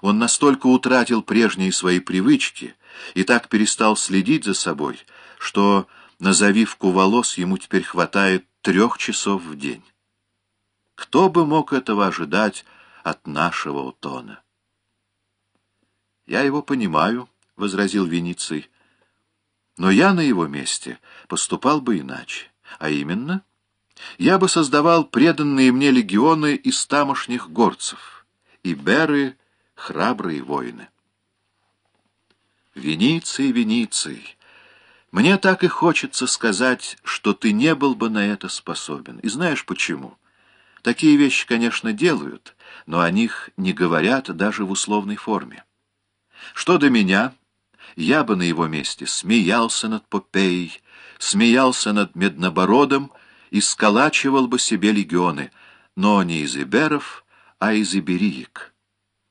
Он настолько утратил прежние свои привычки и так перестал следить за собой, что на завивку волос ему теперь хватает трех часов в день. Кто бы мог этого ожидать от нашего Утона? «Я его понимаю», — возразил Вениций, — «но я на его месте поступал бы иначе, а именно...» я бы создавал преданные мне легионы из тамошних горцев, и беры — храбрые воины. Вениций, Вениций, мне так и хочется сказать, что ты не был бы на это способен. И знаешь почему? Такие вещи, конечно, делают, но о них не говорят даже в условной форме. Что до меня, я бы на его месте смеялся над Попеей, смеялся над Меднобородом и сколачивал бы себе легионы, но не из иберов, а из ибериек.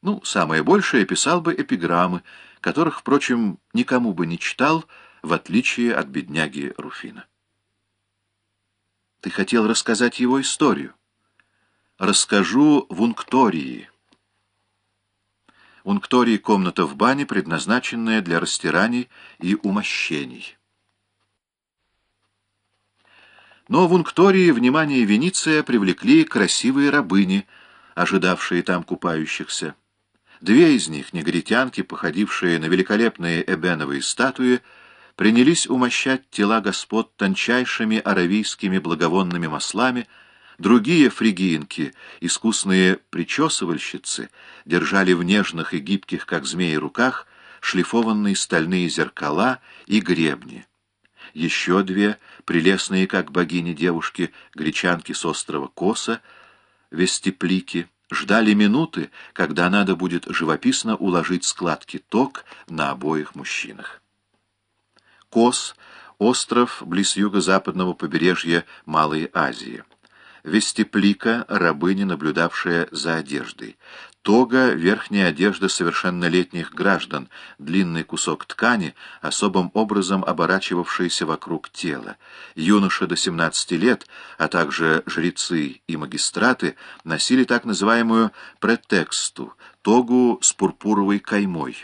Ну, самое большее писал бы эпиграммы, которых, впрочем, никому бы не читал, в отличие от бедняги Руфина. Ты хотел рассказать его историю. Расскажу в Унктории. Унктории — комната в бане, предназначенная для растираний и умощений. Но в Унктории внимание Вениция привлекли красивые рабыни, ожидавшие там купающихся. Две из них, негритянки, походившие на великолепные эбеновые статуи, принялись умощать тела господ тончайшими аравийскими благовонными маслами, другие фригиинки, искусные причесывальщицы, держали в нежных и гибких, как змеи, руках шлифованные стальные зеркала и гребни. Еще две, прелестные, как богини девушки, гречанки с острова Коса, вестеплики, ждали минуты, когда надо будет живописно уложить складки ток на обоих мужчинах. Кос — остров близ юго-западного побережья Малой Азии. Вестеплика — рабыня, наблюдавшая за одеждой. Тога — верхняя одежда совершеннолетних граждан, длинный кусок ткани, особым образом оборачивавшийся вокруг тела. Юноши до 17 лет, а также жрецы и магистраты носили так называемую претексту — тогу с пурпуровой каймой.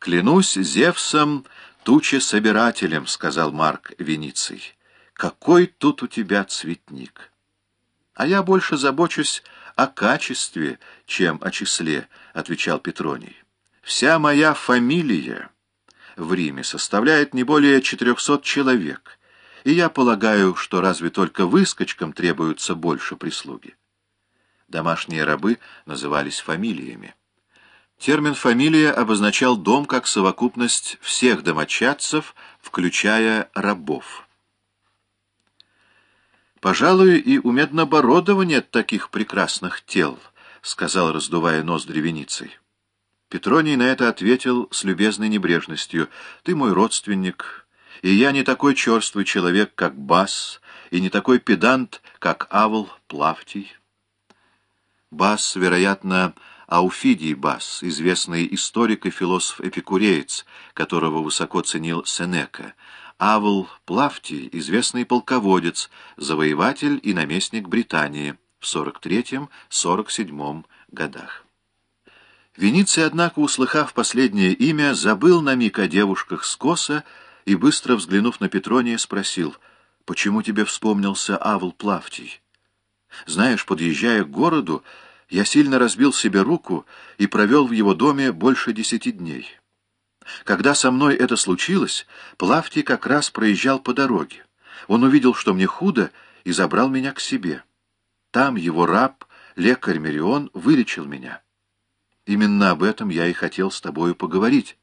«Клянусь Зевсом, тучесобирателем», — сказал Марк Вениций. «Какой тут у тебя цветник!» «А я больше забочусь о качестве, чем о числе», — отвечал Петроний. «Вся моя фамилия в Риме составляет не более четырехсот человек, и я полагаю, что разве только выскочкам требуется больше прислуги». Домашние рабы назывались фамилиями. Термин «фамилия» обозначал дом как совокупность всех домочадцев, включая рабов. «Пожалуй, и у Меднобородова нет таких прекрасных тел», — сказал, раздувая ноздри Вениций. Петроний на это ответил с любезной небрежностью. «Ты мой родственник, и я не такой черствый человек, как Бас, и не такой педант, как Авл Плавтий». Бас, вероятно, Ауфидий Бас, известный историк и философ-эпикуреец, которого высоко ценил Сенека, Авл Плавтий, известный полководец, завоеватель и наместник Британии в 43-47 годах. Вениций, однако, услыхав последнее имя, забыл на миг о девушках с коса и, быстро взглянув на Петрония, спросил, «Почему тебе вспомнился Авл Плавтий? Знаешь, подъезжая к городу, я сильно разбил себе руку и провел в его доме больше десяти дней». Когда со мной это случилось, Плавтий как раз проезжал по дороге. Он увидел, что мне худо, и забрал меня к себе. Там его раб, лекарь Мерион, вылечил меня. Именно об этом я и хотел с тобою поговорить.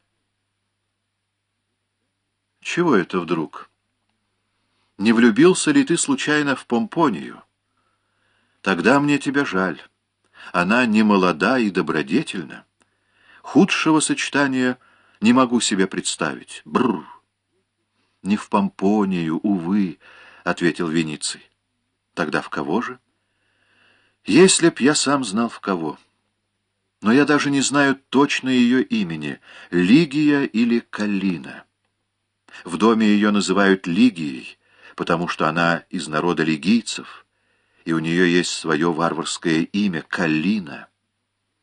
Чего это вдруг? Не влюбился ли ты случайно в Помпонию? Тогда мне тебя жаль. Она не молода и добродетельна. Худшего сочетания — не могу себе представить. Бррр. Не в Помпонию, увы, — ответил Вениций. Тогда в кого же? Если б я сам знал в кого. Но я даже не знаю точно ее имени, Лигия или Калина. В доме ее называют Лигией, потому что она из народа лигийцев, и у нее есть свое варварское имя — Калина.